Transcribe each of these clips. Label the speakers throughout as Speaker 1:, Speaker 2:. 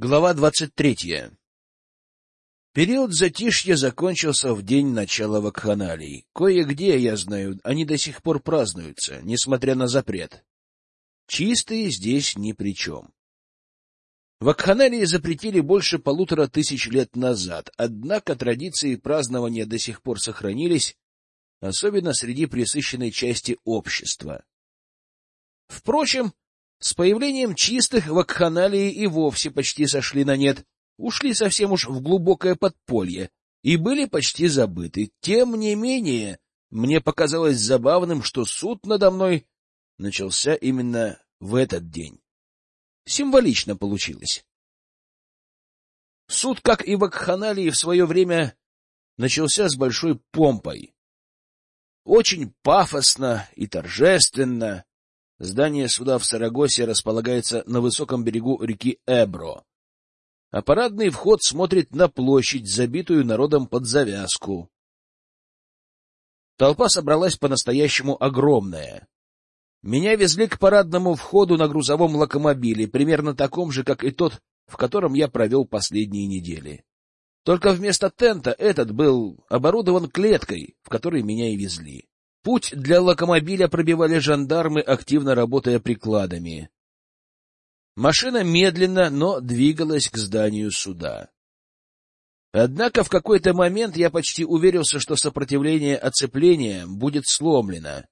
Speaker 1: Глава двадцать третья Период затишья закончился в день начала вакханалий. Кое-где, я знаю, они до сих пор празднуются, несмотря на запрет. Чистые здесь ни при чем. Вакханалии запретили больше полутора тысяч лет назад, однако традиции празднования до сих пор сохранились, особенно среди пресыщенной части общества. Впрочем, с появлением чистых вакханалии и вовсе почти сошли на нет, ушли совсем уж в глубокое подполье и были почти забыты. Тем не менее, мне показалось забавным, что суд надо мной начался именно в этот день. Символично получилось. Суд, как и вакханалии, в свое время начался с большой помпой. Очень пафосно и торжественно. Здание суда в Сарагосе располагается на высоком берегу реки Эбро, а парадный вход смотрит на площадь, забитую народом под завязку. Толпа собралась по-настоящему огромная. Меня везли к парадному входу на грузовом локомобиле, примерно таком же, как и тот, в котором я провел последние недели. Только вместо тента этот был оборудован клеткой, в которой меня и везли. Путь для локомобиля пробивали жандармы, активно работая прикладами. Машина медленно, но двигалась к зданию суда. Однако в какой-то момент я почти уверился, что сопротивление оцепления будет сломлено,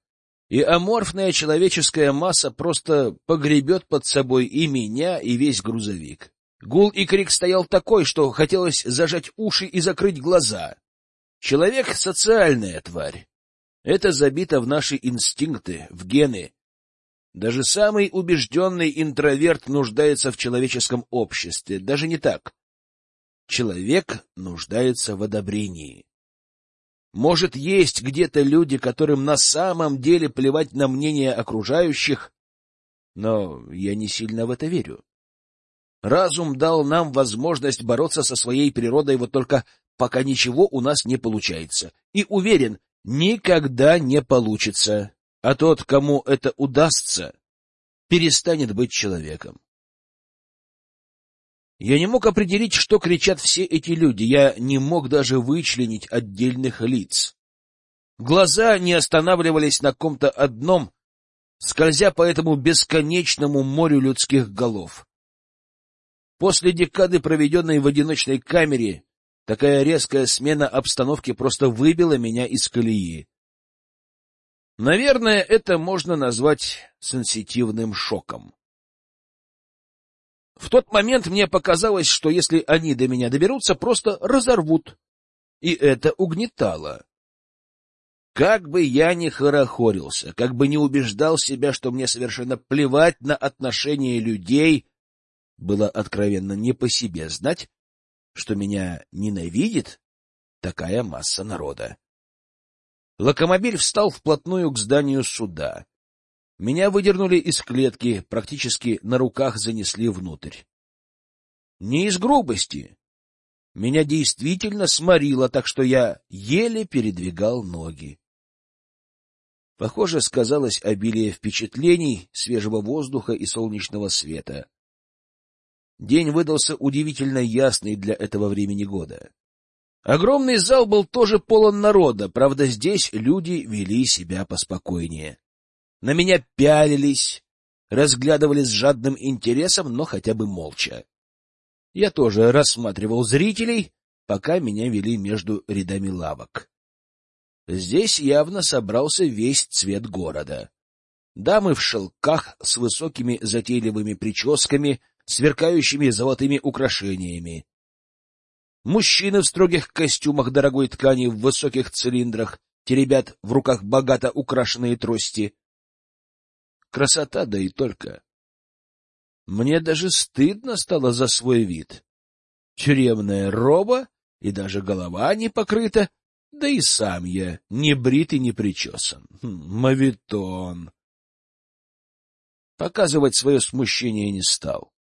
Speaker 1: и аморфная человеческая масса просто погребет под собой и меня, и весь грузовик. Гул и крик стоял такой, что хотелось зажать уши и закрыть глаза. Человек — социальная тварь. Это забито в наши инстинкты, в гены. Даже самый убежденный интроверт нуждается в человеческом обществе. Даже не так. Человек нуждается в одобрении. Может, есть где-то люди, которым на самом деле плевать на мнение окружающих, но я не сильно в это верю. Разум дал нам возможность бороться со своей природой, вот только пока ничего у нас не получается. И уверен, никогда не получится. А тот, кому это удастся, перестанет быть человеком. Я не мог определить, что кричат все эти люди, я не мог даже вычленить отдельных лиц. Глаза не останавливались на ком-то одном, скользя по этому бесконечному морю людских голов. После декады, проведенной в одиночной камере, Такая резкая смена обстановки просто выбила меня из колеи. Наверное, это можно назвать сенситивным шоком. В тот момент мне показалось, что если они до меня доберутся, просто разорвут. И это угнетало. Как бы я ни хорохорился, как бы ни убеждал себя, что мне совершенно плевать на отношения людей, было откровенно не по себе знать, что меня ненавидит такая масса народа. Локомобиль встал вплотную к зданию суда. Меня выдернули из клетки, практически на руках занесли внутрь. Не из грубости. Меня действительно сморило, так что я еле передвигал ноги. Похоже, сказалось обилие впечатлений, свежего воздуха и солнечного света. День выдался удивительно ясный для этого времени года. Огромный зал был тоже полон народа, правда, здесь люди вели себя поспокойнее. На меня пялились, разглядывали с жадным интересом, но хотя бы молча. Я тоже рассматривал зрителей, пока меня вели между рядами лавок. Здесь явно собрался весь цвет города. Дамы в шелках с высокими затейливыми прическами — сверкающими золотыми украшениями. Мужчины в строгих костюмах дорогой ткани в высоких цилиндрах теребят в руках богато украшенные трости. Красота, да и только. Мне даже стыдно стало за свой вид. Тюремная роба, и даже голова не покрыта, да и сам я не брит и не причесан. Хм, мавитон. Показывать свое смущение не стал.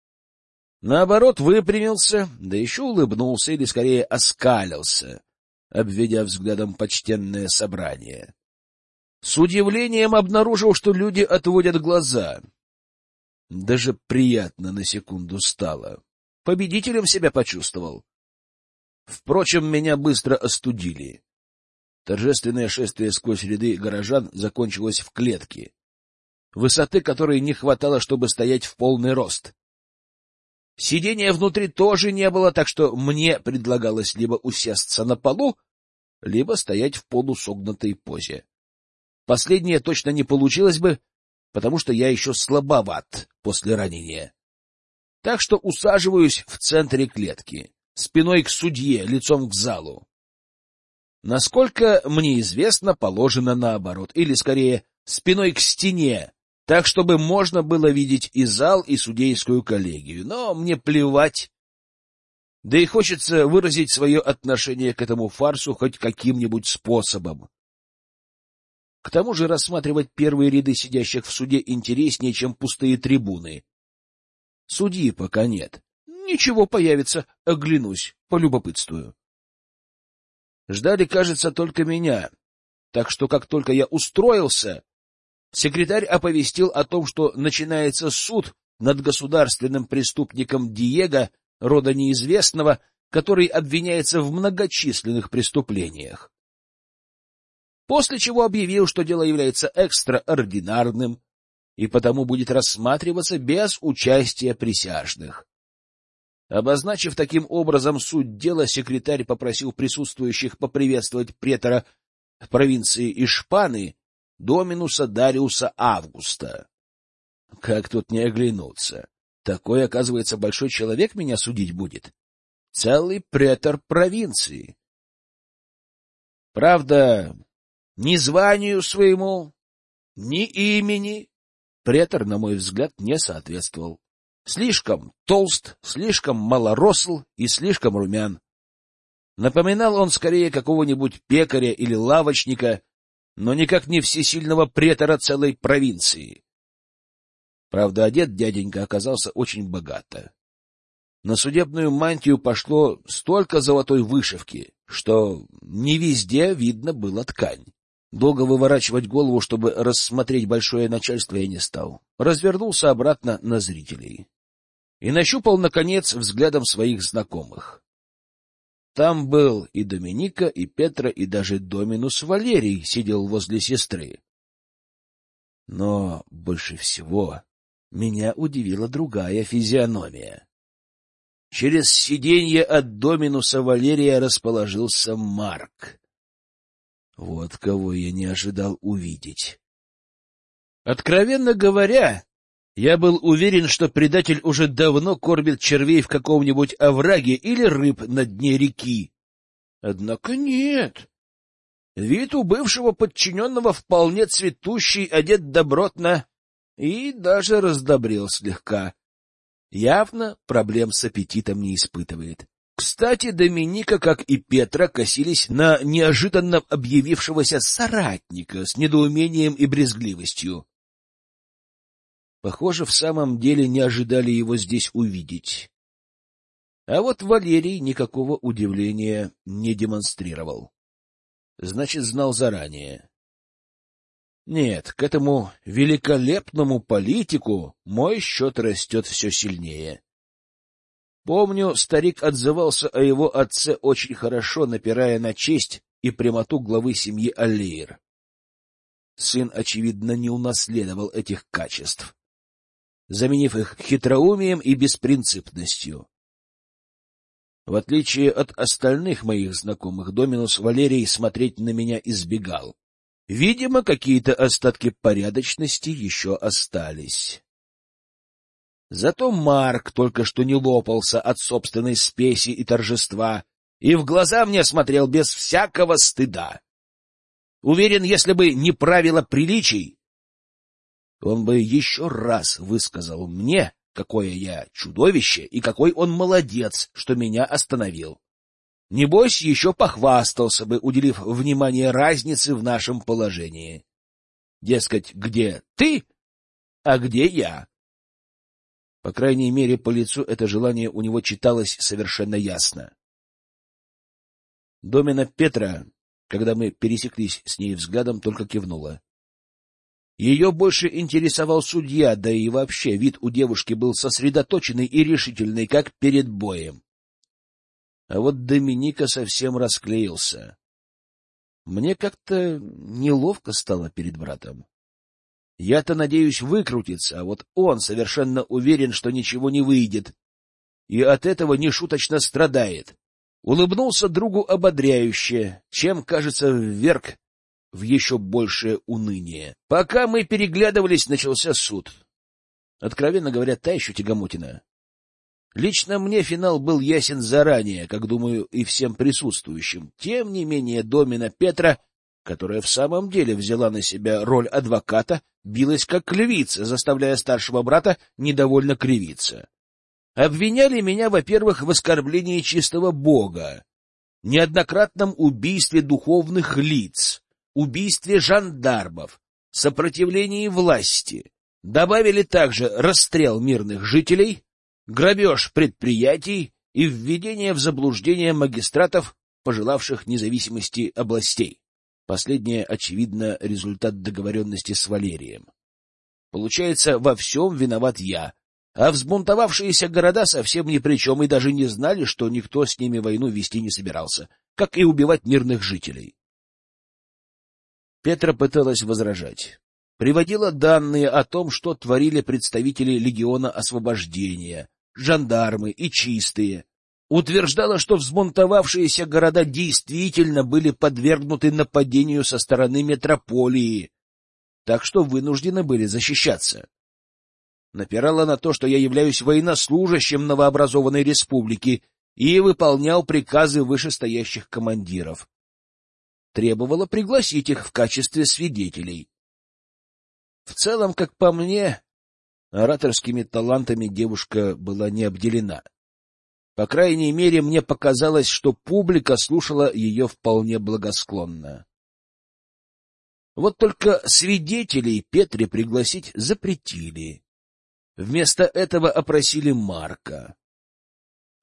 Speaker 1: Наоборот, выпрямился, да еще улыбнулся или, скорее, оскалился, обведя взглядом почтенное собрание. С удивлением обнаружил, что люди отводят глаза. Даже приятно на секунду стало. победителем себя почувствовал. Впрочем, меня быстро остудили. Торжественное шествие сквозь ряды горожан закончилось в клетке, высоты которой не хватало, чтобы стоять в полный рост. Сидения внутри тоже не было, так что мне предлагалось либо усесться на полу, либо стоять в полусогнутой позе. Последнее точно не получилось бы, потому что я еще слабоват после ранения. Так что усаживаюсь в центре клетки, спиной к судье, лицом к залу. Насколько мне известно, положено наоборот, или, скорее, спиной к стене, так, чтобы можно было видеть и зал, и судейскую коллегию. Но мне плевать. Да и хочется выразить свое отношение к этому фарсу хоть каким-нибудь способом. К тому же рассматривать первые ряды сидящих в суде интереснее, чем пустые трибуны. Судьи пока нет. Ничего появится, оглянусь, полюбопытствую. Ждали, кажется, только меня. Так что, как только я устроился, секретарь оповестил о том, что начинается суд над государственным преступником Диего, рода неизвестного, который обвиняется в многочисленных преступлениях. После чего объявил, что дело является экстраординарным и потому будет рассматриваться без участия присяжных. Обозначив таким образом суть дела, секретарь попросил присутствующих поприветствовать претора провинции Ишпаны, доминуса Дариуса Августа. Как тут не оглянуться? Такой, оказывается, большой человек меня судить будет. Целый претор провинции. Правда, ни званию своему, ни имени претор, на мой взгляд, не соответствовал. Слишком толст, слишком малоросл и слишком румян. Напоминал он скорее какого-нибудь пекаря или лавочника, но никак не всесильного претора целой провинции. Правда, одет дяденька оказался очень богато. На судебную мантию пошло столько золотой вышивки, что не везде видно было ткань. Долго выворачивать голову, чтобы рассмотреть большое начальство, я не стал. Развернулся обратно на зрителей. И нащупал, наконец, взглядом своих знакомых. Там был и Доминика, и Петра, и даже Доминус Валерий сидел возле сестры. Но больше всего меня удивила другая физиономия. Через сиденье от Доминуса Валерия расположился Марк. Вот кого я не ожидал увидеть. Откровенно говоря, я был уверен, что предатель уже давно кормит червей в каком-нибудь овраге или рыб на дне реки. Однако нет. Вид у бывшего подчиненного вполне цветущий, одет добротно и даже раздобрел слегка. Явно проблем с аппетитом не испытывает. Кстати, Доминика, как и Петра, косились на неожиданно объявившегося соратника с недоумением и брезгливостью. Похоже, в самом деле не ожидали его здесь увидеть. А вот Валерий никакого удивления не демонстрировал. Значит, знал заранее. Нет, к этому великолепному политику мой счет растет все сильнее. Помню, старик отзывался о его отце очень хорошо, напирая на честь и прямоту главы семьи Аллеер. Сын, очевидно, не унаследовал этих качеств, заменив их хитроумием и беспринципностью. В отличие от остальных моих знакомых, Доминус Валерий смотреть на меня избегал. Видимо, какие-то остатки порядочности еще остались. Зато Марк только что не лопался от собственной спеси и торжества, и в глаза мне смотрел без всякого стыда. Уверен, если бы не правило приличий, он бы еще раз высказал мне, какое я чудовище и какой он молодец, что меня остановил. Небось, еще похвастался бы, уделив внимание разнице в нашем положении. Дескать, где ты, а где я? По крайней мере, по лицу это желание у него читалось совершенно ясно. Домина Петра, когда мы пересеклись с ней взглядом, только кивнула. Ее больше интересовал судья, да и вообще вид у девушки был сосредоточенный и решительный, как перед боем. А вот Доминика совсем расклеился. Мне как-то неловко стало перед братом. Я-то надеюсь выкрутиться, а вот он совершенно уверен, что ничего не выйдет, и от этого нешуточно страдает. Улыбнулся другу ободряюще, чем, кажется, вверг в еще большее уныние. Пока мы переглядывались, начался суд. Откровенно говоря, та еще тягомотина. Лично мне финал был ясен заранее, как думаю и всем присутствующим. Тем не менее, Домина Петра, которая в самом деле взяла на себя роль адвоката, билась как львица, заставляя старшего брата недовольно кривиться. Обвиняли меня, во-первых, в оскорблении чистого Бога, неоднократном убийстве духовных лиц, убийстве жандармов, сопротивлении власти. Добавили также расстрел мирных жителей, грабеж предприятий и введение в заблуждение магистратов, пожелавших независимости областей. Последнее, очевидно, результат договоренности с Валерием. Получается, во всем виноват я, а взбунтовавшиеся города совсем ни при чем и даже не знали, что никто с ними войну вести не собирался, как и убивать мирных жителей. Петра пыталась возражать приводила данные о том, что творили представители Легиона Освобождения, жандармы и чистые, утверждала, что взбунтовавшиеся города действительно были подвергнуты нападению со стороны метрополии, так что вынуждены были защищаться. Напирала на то, что я являюсь военнослужащим новообразованной республики и выполнял приказы вышестоящих командиров. Требовала пригласить их в качестве свидетелей. В целом, как по мне, ораторскими талантами девушка была не обделена. По крайней мере, мне показалось, что публика слушала ее вполне благосклонно. Вот только свидетелей Петре пригласить запретили. Вместо этого опросили Марка.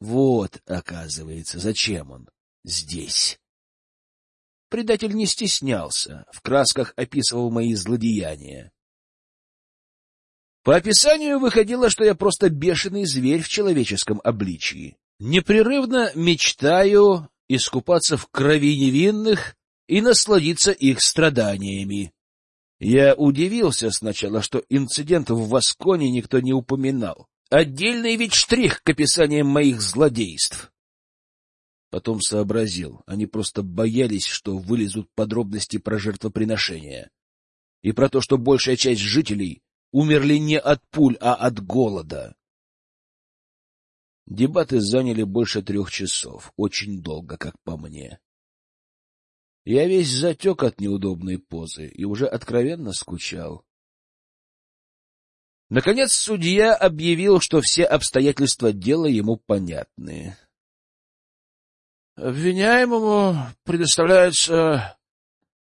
Speaker 1: Вот, оказывается, зачем он здесь. Предатель не стеснялся, в красках описывал мои злодеяния. По описанию выходило, что я просто бешеный зверь в человеческом обличии. Непрерывно мечтаю искупаться в крови невинных и насладиться их страданиями. Я удивился сначала, что инцидент в Восконе никто не упоминал. Отдельный ведь штрих к описаниям моих злодейств. Потом сообразил, они просто боялись, что вылезут подробности про жертвоприношения. И про то, что большая часть жителей умерли не от пуль, а от голода. Дебаты заняли больше трех часов, очень долго, как по мне. Я весь затек от неудобной позы и уже откровенно скучал. Наконец судья объявил, что все обстоятельства дела ему понятны. Обвиняемому предоставляется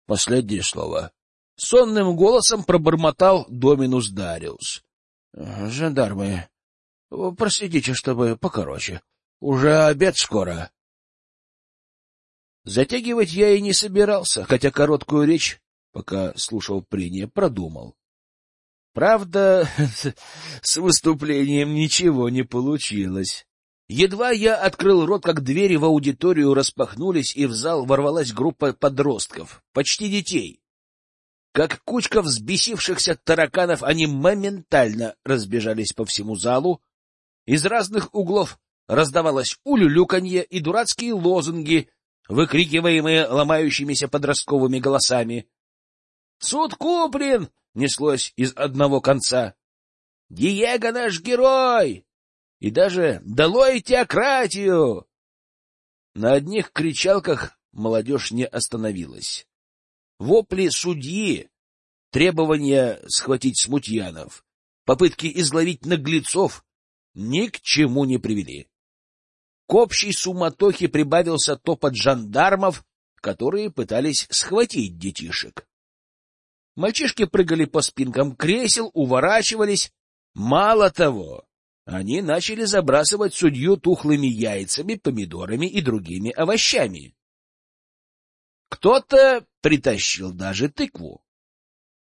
Speaker 1: последнее слово. Сонным голосом пробормотал Доминус Дариус. — Жандармы, проследите, чтобы покороче. Уже обед скоро. Затягивать я и не собирался, хотя короткую речь, пока слушал прения, продумал. Правда, с выступлением ничего не получилось. Едва я открыл рот, как двери в аудиторию распахнулись, и в зал ворвалась группа подростков, почти детей. Как кучка взбесившихся тараканов, они моментально разбежались по всему залу. Из разных углов раздавалось улюлюканье и дурацкие лозунги, выкрикиваемые ломающимися подростковыми голосами. «Суд куплен!» — неслось из одного конца. «Диего наш герой!» И даже «Долой теократию!» На одних кричалках молодежь не остановилась. Вопли судьи, требования схватить смутьянов, попытки изловить наглецов ни к чему не привели. К общей суматохе прибавился топот жандармов, которые пытались схватить детишек. Мальчишки прыгали по спинкам кресел, уворачивались. Мало того, они начали забрасывать судью тухлыми яйцами, помидорами и другими овощами. Кто-то притащил даже тыкву.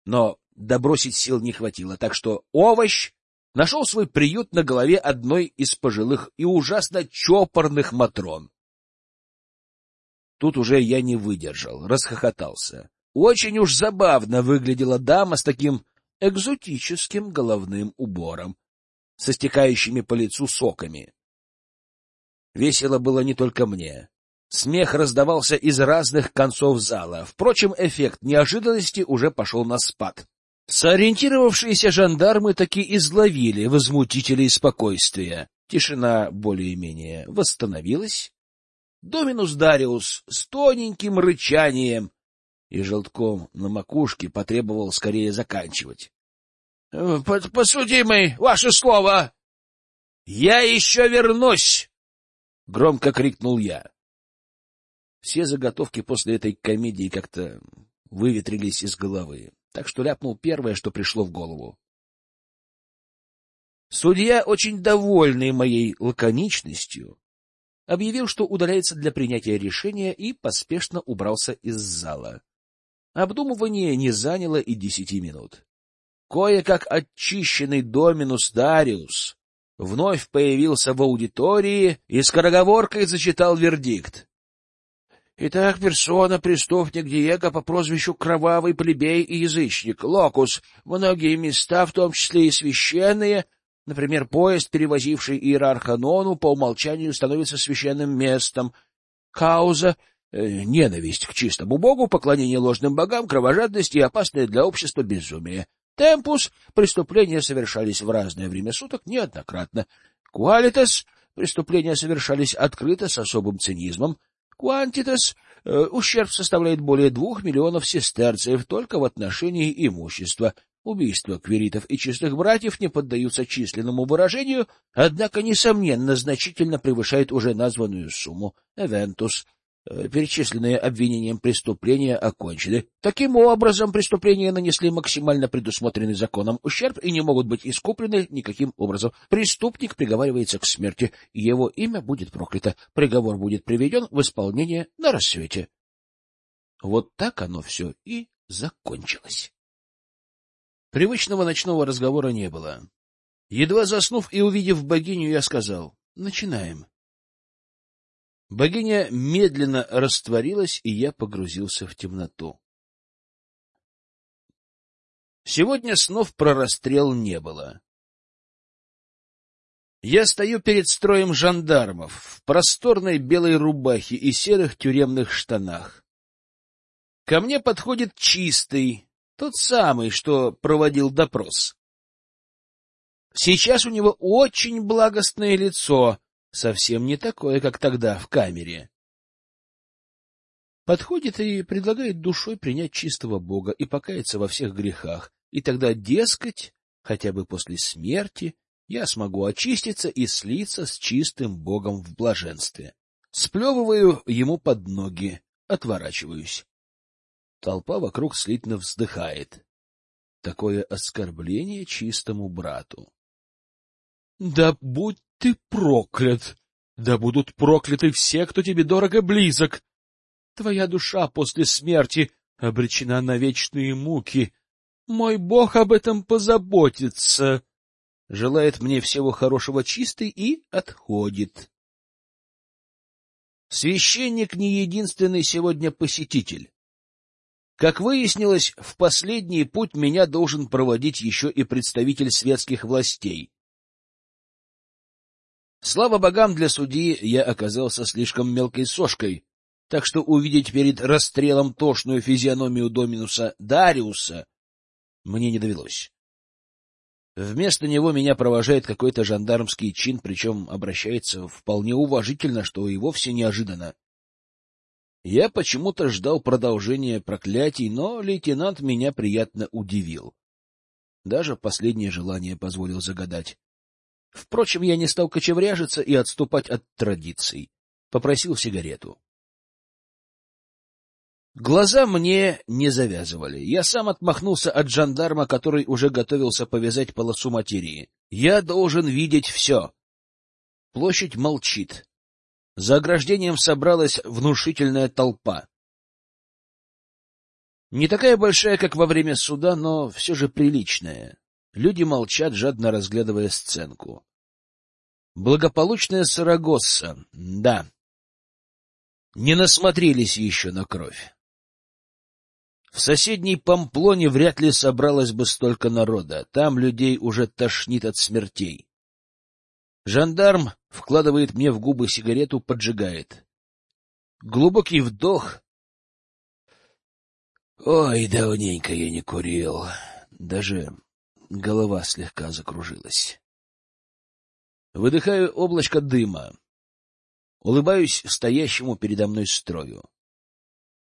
Speaker 1: Но добросить сил не хватило, так что овощ нашел свой приют на голове одной из пожилых и ужасно чопорных матрон. Тут уже я не выдержал, расхохотался. Очень уж забавно выглядела дама с таким экзотическим головным убором, со стекающими по лицу соками. Весело было не только мне. Смех раздавался из разных концов зала. Впрочем, эффект неожиданности уже пошел на спад. Сориентировавшиеся жандармы таки изловили возмутителей спокойствия. Тишина более-менее восстановилась. Доминус Дариус с тоненьким рычанием и желтком на макушке потребовал скорее заканчивать. — Посудимый, ваше слово! — Я еще вернусь! — громко крикнул я. Все заготовки после этой комедии как-то выветрились из головы так что ляпнул первое, что пришло в голову. Судья, очень довольный моей лаконичностью, объявил, что удаляется для принятия решения и поспешно убрался из зала. Обдумывание не заняло и десяти минут. Кое-как очищенный Доминус Дариус вновь появился в аудитории и скороговоркой зачитал вердикт. Итак, персона, преступник Диего по прозвищу Кровавый Плебей и Язычник, Локус, многие места, в том числе и священные, например, поезд, перевозивший иерарха Нону, по умолчанию становится священным местом. Кауза э, — ненависть к чистому богу, поклонение ложным богам, кровожадность и опасное для общества безумие. Темпус — преступления совершались в разное время суток неоднократно. Куалитас — преступления совершались открыто с особым цинизмом. Quantitas э, ущерб составляет более двух миллионов сестерцев только в отношении имущества. Убийства квиритов и чистых братьев не поддаются численному выражению, однако, несомненно, значительно превышает уже названную сумму. Eventus перечисленные обвинением преступления окончены. Таким образом, преступления нанесли максимально предусмотренный законом ущерб и не могут быть искуплены никаким образом. Преступник приговаривается к смерти, и его имя будет проклято. Приговор будет приведен в исполнение на рассвете. Вот так оно все и закончилось. Привычного ночного разговора не было. Едва заснув и увидев богиню, я сказал — начинаем. Богиня медленно растворилась, и я погрузился в темноту. Сегодня снов про расстрел не было. Я стою перед строем жандармов в просторной белой рубахе и серых тюремных штанах. Ко мне подходит чистый, тот самый, что проводил допрос. Сейчас у него очень благостное лицо, совсем не такое, как тогда в камере. Подходит и предлагает душой принять чистого Бога и покаяться во всех грехах, и тогда, дескать, хотя бы после смерти, я смогу очиститься и слиться с чистым Богом в блаженстве. Сплевываю ему под ноги, отворачиваюсь. Толпа вокруг слитно вздыхает. Такое оскорбление чистому брату. Да будь ты проклят! Да будут прокляты все, кто тебе дорого близок! Твоя душа после смерти обречена на вечные муки. Мой бог об этом позаботится. Желает мне всего хорошего чистый и отходит. Священник не единственный сегодня посетитель. Как выяснилось, в последний путь меня должен проводить еще и представитель светских властей. Слава богам, для судьи я оказался слишком мелкой сошкой, так что увидеть перед расстрелом тошную физиономию Доминуса Дариуса мне не довелось. Вместо него меня провожает какой-то жандармский чин, причем обращается вполне уважительно, что и вовсе неожиданно. Я почему-то ждал продолжения проклятий, но лейтенант меня приятно удивил. Даже последнее желание позволил загадать. Впрочем, я не стал кочевряжиться и отступать от традиций. Попросил сигарету. Глаза мне не завязывали. Я сам отмахнулся от жандарма, который уже готовился повязать полосу материи. Я должен видеть все. Площадь молчит. За ограждением собралась внушительная толпа. Не такая большая, как во время суда, но все же приличная. Люди молчат, жадно разглядывая сценку. Благополучная Сарагосса, да. Не насмотрелись еще на кровь. В соседней Памплоне вряд ли собралось бы столько народа. Там людей уже тошнит от смертей. Жандарм вкладывает мне в губы сигарету, поджигает. Глубокий вдох. Ой, давненько я не курил. Даже голова слегка закружилась. Выдыхаю облачко дыма. Улыбаюсь стоящему передо мной строю.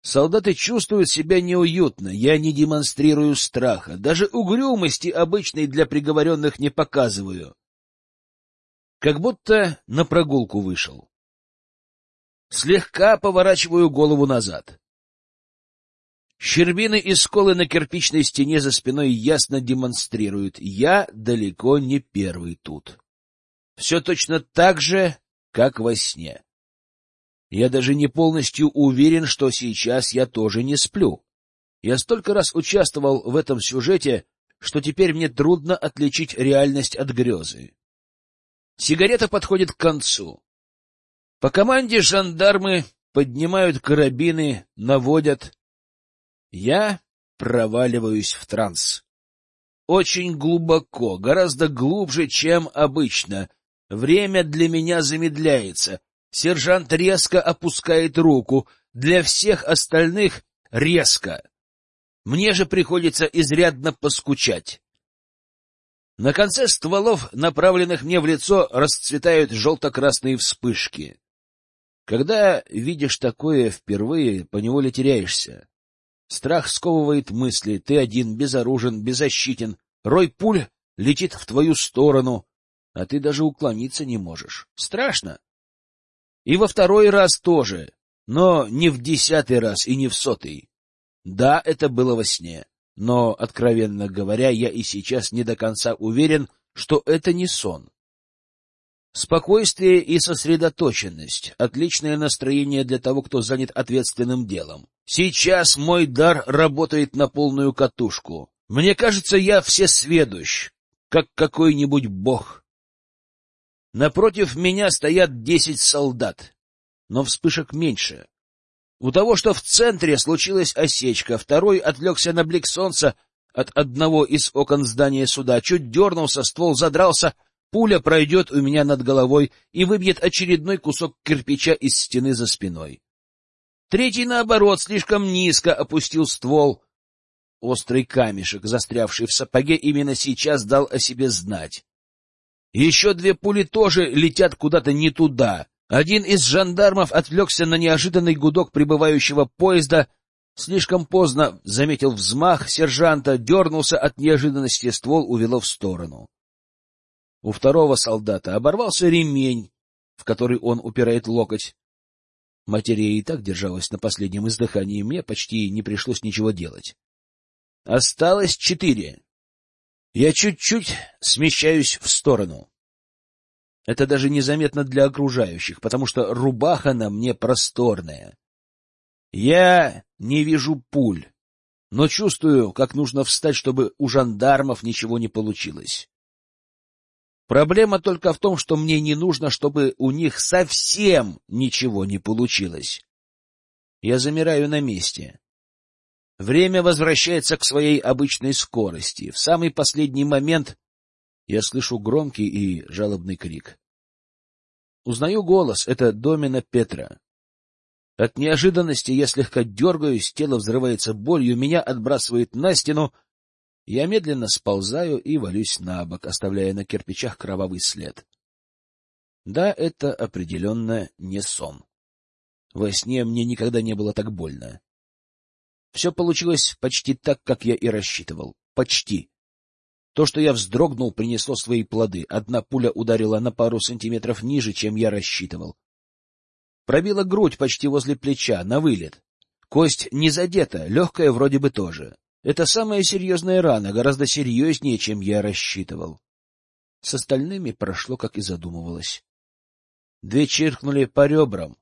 Speaker 1: Солдаты чувствуют себя неуютно, я не демонстрирую страха, даже угрюмости обычной для приговоренных не показываю. Как будто на прогулку вышел. Слегка поворачиваю голову назад. Щербины и сколы на кирпичной стене за спиной ясно демонстрируют. Я далеко не первый тут. Все точно так же, как во сне. Я даже не полностью уверен, что сейчас я тоже не сплю. Я столько раз участвовал в этом сюжете, что теперь мне трудно отличить реальность от грезы. Сигарета подходит к концу. По команде жандармы поднимают карабины, наводят. Я проваливаюсь в транс. Очень глубоко, гораздо глубже, чем обычно. Время для меня замедляется. Сержант резко опускает руку. Для всех остальных резко. Мне же приходится изрядно поскучать. На конце стволов, направленных мне в лицо, расцветают желто-красные вспышки. Когда видишь такое впервые, поневоле теряешься. Страх сковывает мысли, ты один, безоружен, беззащитен, рой пуль летит в твою сторону, а ты даже уклониться не можешь. Страшно. И во второй раз тоже, но не в десятый раз и не в сотый. Да, это было во сне, но, откровенно говоря, я и сейчас не до конца уверен, что это не сон. Спокойствие и сосредоточенность — отличное настроение для того, кто занят ответственным делом. Сейчас мой дар работает на полную катушку. Мне кажется, я всесведущ, как какой-нибудь бог. Напротив меня стоят десять солдат, но вспышек меньше. У того, что в центре случилась осечка, второй отвлекся на блик солнца от одного из окон здания суда, чуть дернулся, ствол задрался, пуля пройдет у меня над головой и выбьет очередной кусок кирпича из стены за спиной. Третий, наоборот, слишком низко опустил ствол. Острый камешек, застрявший в сапоге, именно сейчас дал о себе знать. Еще две пули тоже летят куда-то не туда. Один из жандармов отвлекся на неожиданный гудок прибывающего поезда, слишком поздно заметил взмах сержанта, дернулся от неожиданности, ствол увело в сторону. У второго солдата оборвался ремень, в который он упирает локоть. Материя и так держалась на последнем издыхании, мне почти не пришлось ничего делать. Осталось четыре. Я чуть-чуть смещаюсь в сторону. Это даже незаметно для окружающих, потому что рубаха на мне просторная. Я не вижу пуль, но чувствую, как нужно встать, чтобы у жандармов ничего не получилось. Проблема только в том, что мне не нужно, чтобы у них совсем ничего не получилось. Я замираю на месте. Время возвращается к своей обычной скорости. В самый последний момент я слышу громкий и жалобный крик. Узнаю голос — это Домина Петра. От неожиданности я слегка дергаюсь, тело взрывается болью, меня отбрасывает на стену. Я медленно сползаю и валюсь на бок, оставляя на кирпичах кровавый след. Да, это определенно не сон. Во сне мне никогда не было так больно. Все получилось почти так, как я и рассчитывал. Почти. То, что я вздрогнул, принесло свои плоды. Одна пуля ударила на пару сантиметров ниже, чем я рассчитывал. Пробила грудь почти возле плеча, на вылет. Кость не задета, легкая вроде бы тоже. Это самая серьезная рана, гораздо серьезнее, чем я рассчитывал. С остальными прошло, как и задумывалось. Две чиркнули по ребрам,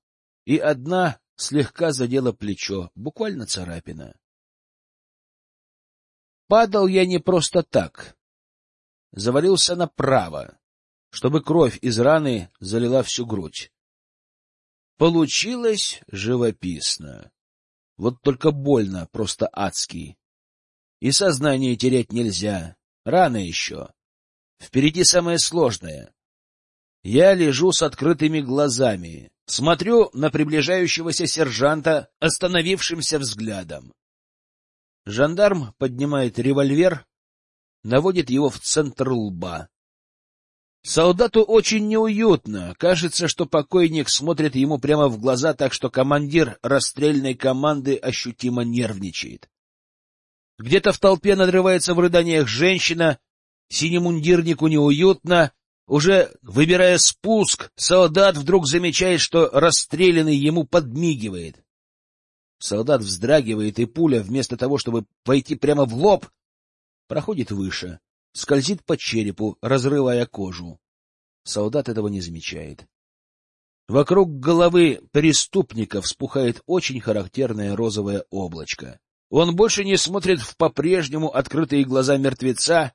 Speaker 1: и одна слегка задела плечо, буквально царапина. падал я не просто так. Завалился направо, чтобы кровь из раны залила всю грудь. Получилось живописно. Вот только больно, просто адский. И сознание терять нельзя. Рано еще. Впереди самое сложное. Я лежу с открытыми глазами, смотрю на приближающегося сержанта остановившимся взглядом. Жандарм поднимает револьвер, наводит его в центр лба. Солдату очень неуютно. Кажется, что покойник смотрит ему прямо в глаза, так что командир расстрельной команды ощутимо нервничает. Где-то в толпе надрывается в рыданиях женщина, синемундирнику неуютно, уже выбирая спуск, солдат вдруг замечает, что расстрелянный ему подмигивает. Солдат вздрагивает, и пуля, вместо того, чтобы войти прямо в лоб, проходит выше, скользит по черепу, разрывая кожу. Солдат этого не замечает. Вокруг головы преступника вспухает очень характерное розовое облачко. Он больше не смотрит в по-прежнему открытые глаза мертвеца,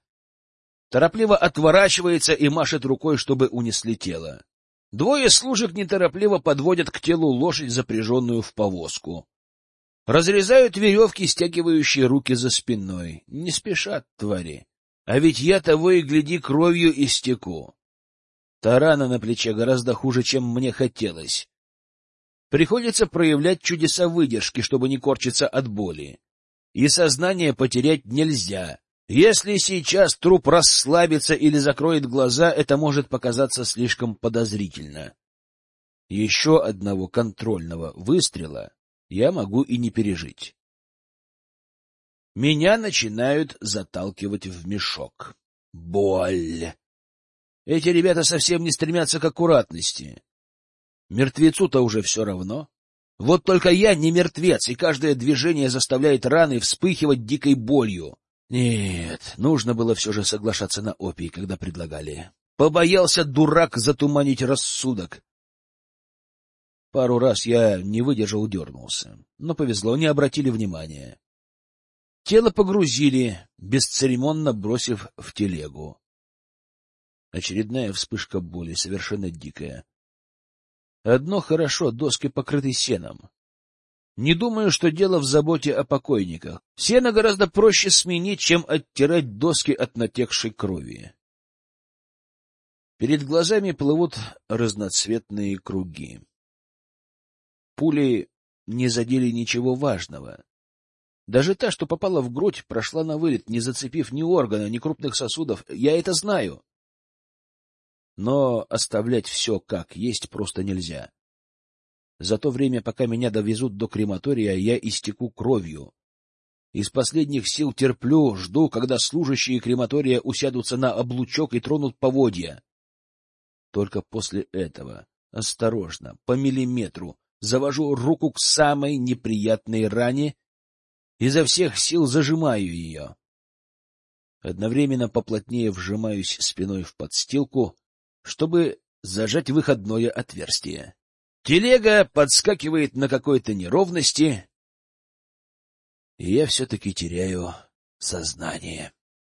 Speaker 1: торопливо отворачивается и машет рукой, чтобы унесли тело. Двое служек неторопливо подводят к телу лошадь, запряженную в повозку. Разрезают веревки, стягивающие руки за спиной. Не спешат, твари. А ведь я того и гляди кровью истеку. Тарана на плече гораздо хуже, чем мне хотелось. Приходится проявлять чудеса выдержки, чтобы не корчиться от боли. И сознание потерять нельзя. Если сейчас труп расслабится или закроет глаза, это может показаться слишком подозрительно. Еще одного контрольного выстрела я могу и не пережить. Меня начинают заталкивать в мешок. Боль! Эти ребята совсем не стремятся к аккуратности. Мертвецу-то уже все равно. Вот только я не мертвец, и каждое движение заставляет раны вспыхивать дикой болью. Нет, нужно было все же соглашаться на опий, когда предлагали. Побоялся дурак затуманить рассудок. Пару раз я не выдержал, дернулся. Но повезло, не обратили внимания. Тело погрузили, бесцеремонно бросив в телегу. Очередная вспышка боли, совершенно дикая. Одно хорошо, доски покрыты сеном. Не думаю, что дело в заботе о покойниках. Сено гораздо проще сменить, чем оттирать доски от натекшей крови. Перед глазами плывут разноцветные круги. Пули не задели ничего важного. Даже та, что попала в грудь, прошла на вылет, не зацепив ни органа, ни крупных сосудов. Я это знаю. Но оставлять все как есть просто нельзя. За то время, пока меня довезут до крематория, я истеку кровью. Из последних сил терплю, жду, когда служащие крематория усядутся на облучок и тронут поводья. Только после этого, осторожно, по миллиметру, завожу руку к самой неприятной ране, изо всех сил зажимаю ее. Одновременно поплотнее вжимаюсь спиной в подстилку, чтобы зажать выходное отверстие. Телега подскакивает на какой-то неровности, и я все-таки теряю сознание.